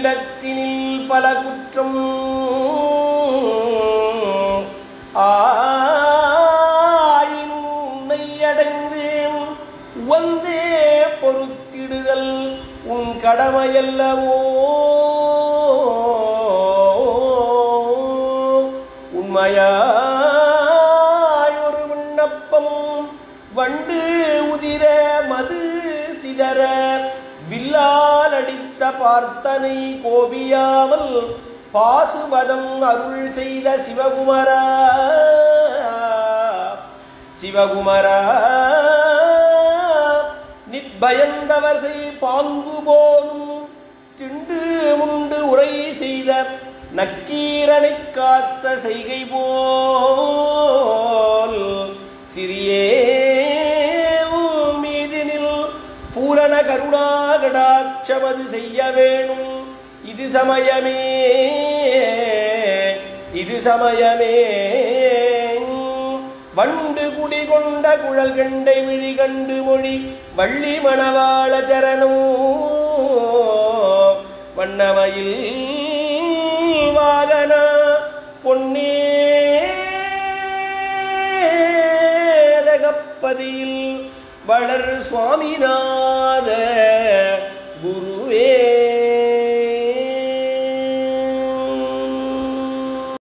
இடத்தினில் பல குற்றம். ஆயினும் உன்னை அடைந்தேன். வந்தே பொறுத்திடுதல் உன் கடமையல்லவோ? உண்மையாய் ஒரு விண்ணப்பம். வண்டு உதிர மது சிதற வில்லால் அடித்த பார்த்தனை கோபியாமல் பாசுபதம் அருள் செய்த சிவகுமரா. சிவகுமரா நிற்பயந்தவர் செய் பாங்கு போதும் திண்டு முண்டு உரை செய்த நக்கீரனை காத்த செய்கை போ பூரண கருணாகடாட்சமது செய்ய வேணும். இது சமயமே இது சமயமே. வண்டு குடி கொண்ட குழல் கண்டை விழி கண்டு மொழி வள்ளி மணவாள சரணோ. வண்ணமயில் வாகன பொன்னேரகப்பதியில் வளர் சுவாமிநாத குரு